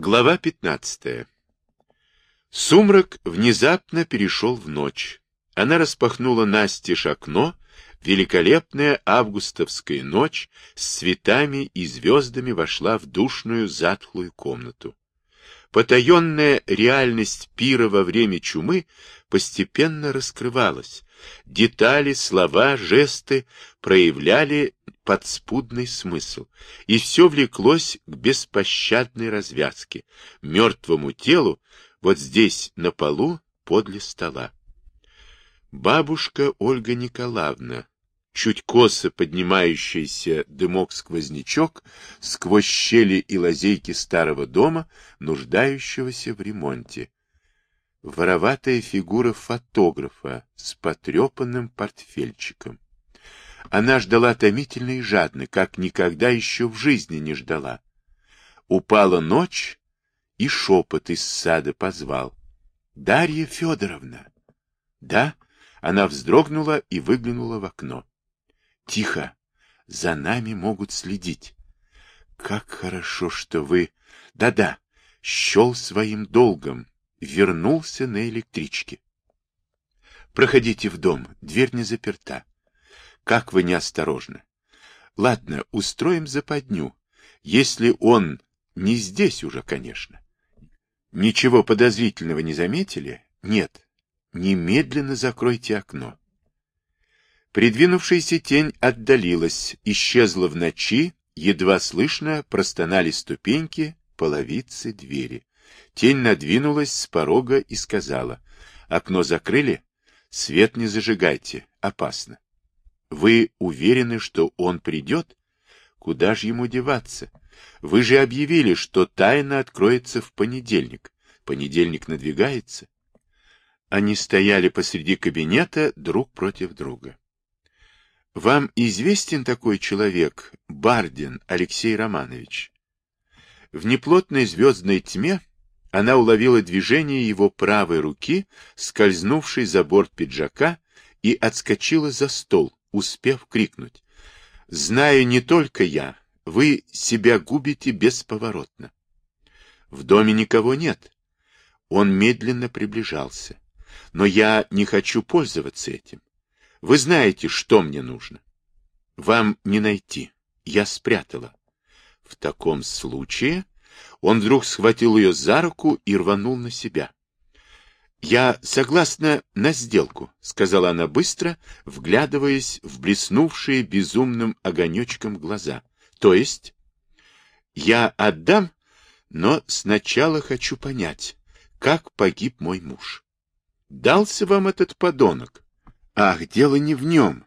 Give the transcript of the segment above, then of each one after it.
Глава 15. Сумрак внезапно перешел в ночь. Она распахнула настежь окно, великолепная августовская ночь с цветами и звездами вошла в душную затхлую комнату. Потаенная реальность пира во время чумы постепенно раскрывалась. Детали, слова, жесты проявляли подспудный смысл, и все влеклось к беспощадной развязке, мертвому телу вот здесь, на полу, подле стола. Бабушка Ольга Николаевна, чуть косо поднимающийся дымок-сквознячок сквозь щели и лазейки старого дома, нуждающегося в ремонте. Вороватая фигура фотографа с потрепанным портфельчиком. Она ждала томительно и жадно, как никогда еще в жизни не ждала. Упала ночь, и шепот из сада позвал. — Дарья Федоровна! — Да? Она вздрогнула и выглянула в окно. — Тихо! За нами могут следить. Как хорошо, что вы... Да-да, счел своим долгом, вернулся на электричке. Проходите в дом, дверь не заперта. Как вы неосторожны. Ладно, устроим западню, если он не здесь уже, конечно. Ничего подозрительного не заметили? Нет. Немедленно закройте окно. Придвинувшаяся тень отдалилась, исчезла в ночи, едва слышно простонали ступеньки, половицы двери. Тень надвинулась с порога и сказала, «Окно закрыли? Свет не зажигайте, опасно». Вы уверены, что он придет? Куда же ему деваться? Вы же объявили, что тайна откроется в понедельник. Понедельник надвигается. Они стояли посреди кабинета друг против друга. Вам известен такой человек, Бардин Алексей Романович? В неплотной звездной тьме она уловила движение его правой руки, скользнувшей за борт пиджака, и отскочила за стол, успев крикнуть. «Знаю не только я, вы себя губите бесповоротно». В доме никого нет. Он медленно приближался. Но я не хочу пользоваться этим. Вы знаете, что мне нужно. Вам не найти. Я спрятала. В таком случае он вдруг схватил ее за руку и рванул на себя. «Я согласна на сделку», — сказала она быстро, вглядываясь в блеснувшие безумным огонечком глаза. «То есть?» «Я отдам, но сначала хочу понять, как погиб мой муж. Дался вам этот подонок? Ах, дело не в нем».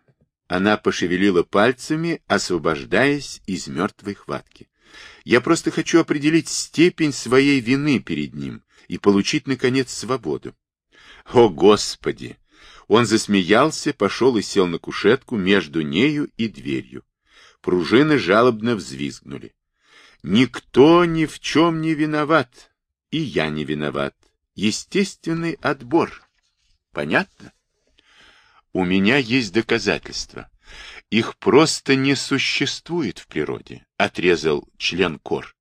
Она пошевелила пальцами, освобождаясь из мертвой хватки. «Я просто хочу определить степень своей вины перед ним» и получить, наконец, свободу. О, Господи! Он засмеялся, пошел и сел на кушетку между нею и дверью. Пружины жалобно взвизгнули. Никто ни в чем не виноват, и я не виноват. Естественный отбор. Понятно? У меня есть доказательства. Их просто не существует в природе, отрезал член Кор.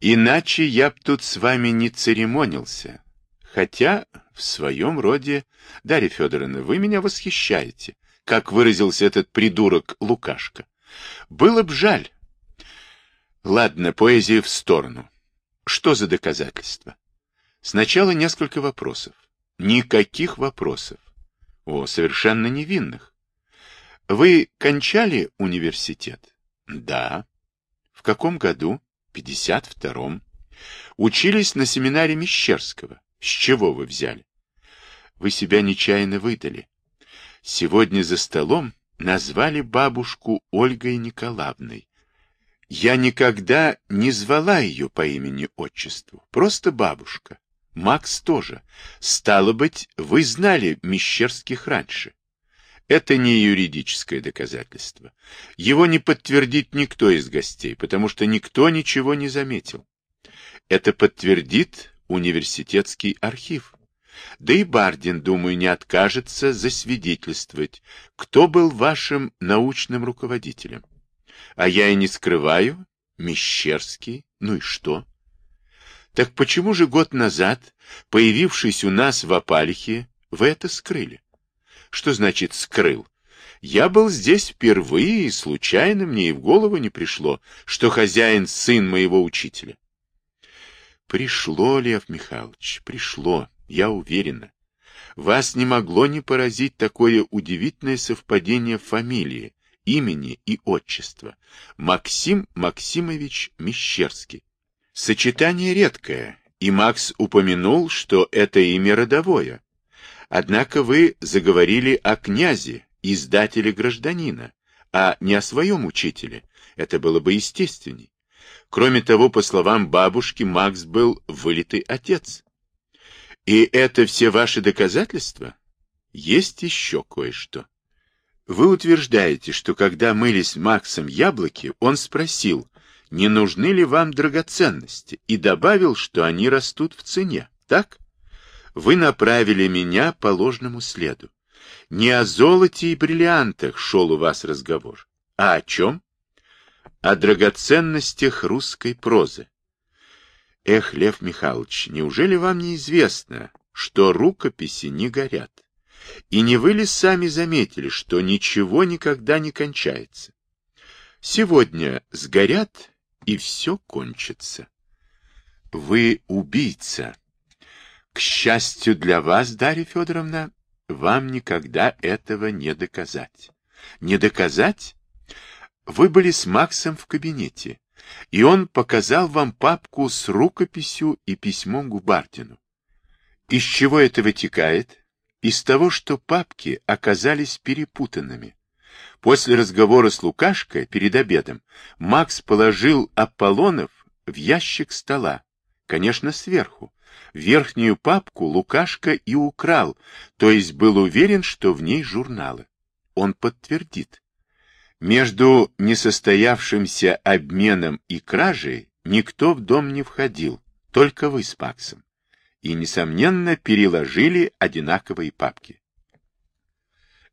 Иначе я б тут с вами не церемонился. Хотя в своем роде... Дарья Федоровна, вы меня восхищаете, как выразился этот придурок Лукашка. Было б жаль. Ладно, поэзия в сторону. Что за доказательства? Сначала несколько вопросов. Никаких вопросов. О, совершенно невинных. Вы кончали университет? Да. В каком году? В 52-м. Учились на семинаре Мещерского. С чего вы взяли? Вы себя нечаянно выдали. Сегодня за столом назвали бабушку Ольгой Николаевной. Я никогда не звала ее по имени-отчеству, просто бабушка. Макс тоже. Стало быть, вы знали Мещерских раньше. Это не юридическое доказательство. Его не подтвердит никто из гостей, потому что никто ничего не заметил. Это подтвердит университетский архив. Да и Бардин, думаю, не откажется засвидетельствовать, кто был вашим научным руководителем. А я и не скрываю, Мещерский, ну и что? Так почему же год назад, появившись у нас в Апалихе, вы это скрыли? Что значит «скрыл»? Я был здесь впервые, и случайно мне и в голову не пришло, что хозяин сын моего учителя. Пришло, Лев Михайлович, пришло, я уверена. Вас не могло не поразить такое удивительное совпадение фамилии, имени и отчества. Максим Максимович Мещерский. Сочетание редкое, и Макс упомянул, что это имя родовое. Однако вы заговорили о князе, издателе гражданина, а не о своем учителе. Это было бы естественней. Кроме того, по словам бабушки, Макс был вылитый отец. И это все ваши доказательства? Есть еще кое-что. Вы утверждаете, что когда мыли с Максом яблоки, он спросил, не нужны ли вам драгоценности, и добавил, что они растут в цене, так? Вы направили меня по ложному следу. Не о золоте и бриллиантах шел у вас разговор. А о чем? О драгоценностях русской прозы. Эх, Лев Михайлович, неужели вам не известно, что рукописи не горят? И не вы ли сами заметили, что ничего никогда не кончается? Сегодня сгорят, и все кончится. Вы убийца. К счастью для вас, Дарья Федоровна, вам никогда этого не доказать. Не доказать? Вы были с Максом в кабинете, и он показал вам папку с рукописью и письмом Губардину. Из чего это вытекает? Из того, что папки оказались перепутанными. После разговора с Лукашкой перед обедом Макс положил Аполлонов в ящик стола, конечно, сверху, Верхнюю папку Лукашка и украл, то есть был уверен, что в ней журналы. Он подтвердит. Между несостоявшимся обменом и кражей никто в дом не входил, только вы с Максом. И, несомненно, переложили одинаковые папки.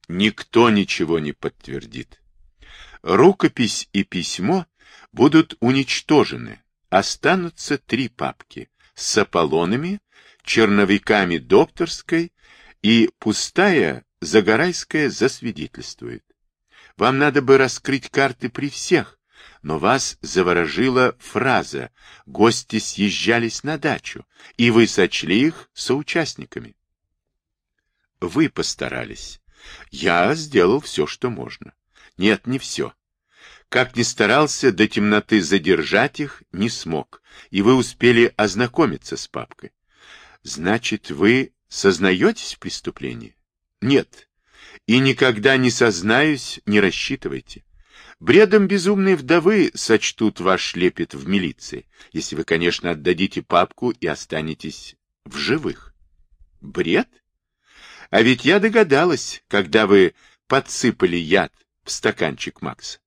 Никто ничего не подтвердит. Рукопись и письмо будут уничтожены. Останутся три папки с Аполлонами, черновиками докторской и пустая Загорайская засвидетельствует. Вам надо бы раскрыть карты при всех, но вас заворожила фраза «гости съезжались на дачу», и вы сочли их соучастниками. Вы постарались. Я сделал все, что можно. Нет, не все. Как ни старался до темноты задержать их, не смог, и вы успели ознакомиться с папкой. Значит, вы сознаетесь в преступлении? Нет. И никогда не сознаюсь, не рассчитывайте. Бредом безумной вдовы сочтут ваш лепет в милиции, если вы, конечно, отдадите папку и останетесь в живых. Бред? А ведь я догадалась, когда вы подсыпали яд в стаканчик Макса.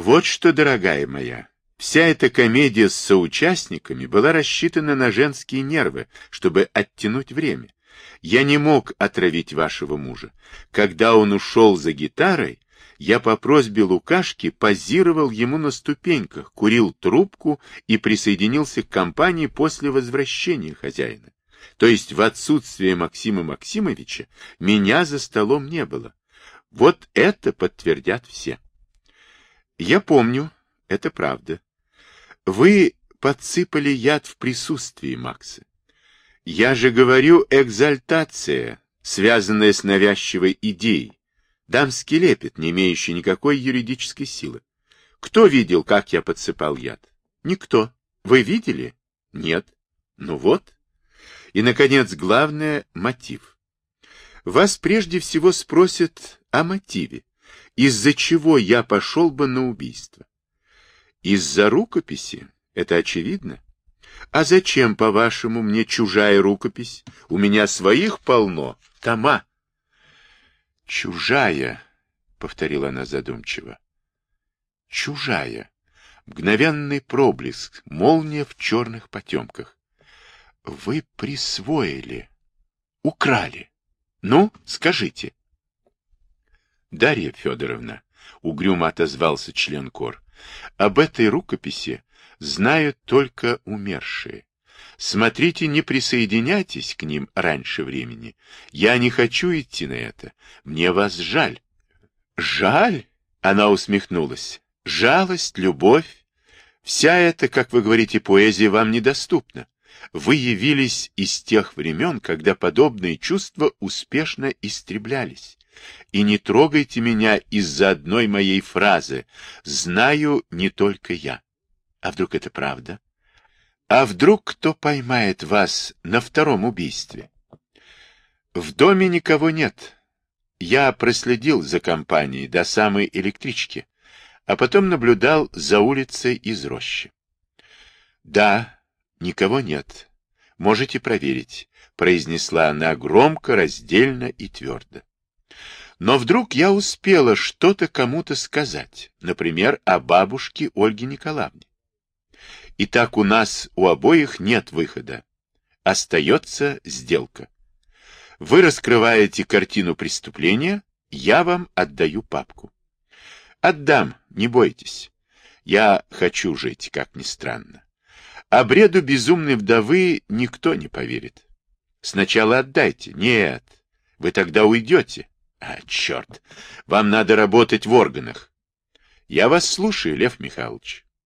Вот что, дорогая моя, вся эта комедия с соучастниками была рассчитана на женские нервы, чтобы оттянуть время. Я не мог отравить вашего мужа. Когда он ушел за гитарой, я по просьбе Лукашки позировал ему на ступеньках, курил трубку и присоединился к компании после возвращения хозяина. То есть в отсутствие Максима Максимовича меня за столом не было. Вот это подтвердят все. Я помню, это правда. Вы подсыпали яд в присутствии Макса. Я же говорю экзальтация, связанная с навязчивой идеей. Дамский лепет, не имеющий никакой юридической силы. Кто видел, как я подсыпал яд? Никто. Вы видели? Нет. Ну вот. И, наконец, главное — мотив. Вас прежде всего спросят о мотиве из-за чего я пошел бы на убийство. Из-за рукописи, это очевидно. А зачем, по-вашему, мне чужая рукопись? У меня своих полно, тома. Чужая, — повторила она задумчиво. Чужая. Мгновенный проблеск, молния в черных потемках. Вы присвоили, украли. Ну, скажите. Дарья Федоровна, угрюмо отозвался член кор, об этой рукописи знают только умершие. Смотрите, не присоединяйтесь к ним раньше времени. Я не хочу идти на это. Мне вас жаль. Жаль? Она усмехнулась. Жалость, любовь. Вся эта, как вы говорите, поэзия вам недоступна. Вы явились из тех времен, когда подобные чувства успешно истреблялись. И не трогайте меня из-за одной моей фразы «знаю не только я». А вдруг это правда? А вдруг кто поймает вас на втором убийстве? В доме никого нет. Я проследил за компанией до самой электрички, а потом наблюдал за улицей из рощи. Да, никого нет. Можете проверить, произнесла она громко, раздельно и твердо. Но вдруг я успела что-то кому-то сказать, например, о бабушке Ольге Николаевне. И так у нас у обоих нет выхода. Остается сделка. Вы раскрываете картину преступления, я вам отдаю папку. Отдам, не бойтесь. Я хочу жить, как ни странно. А бреду безумной вдовы никто не поверит. Сначала отдайте. Нет, вы тогда уйдете. А, черт, вам надо работать в органах. Я вас слушаю, Лев Михайлович.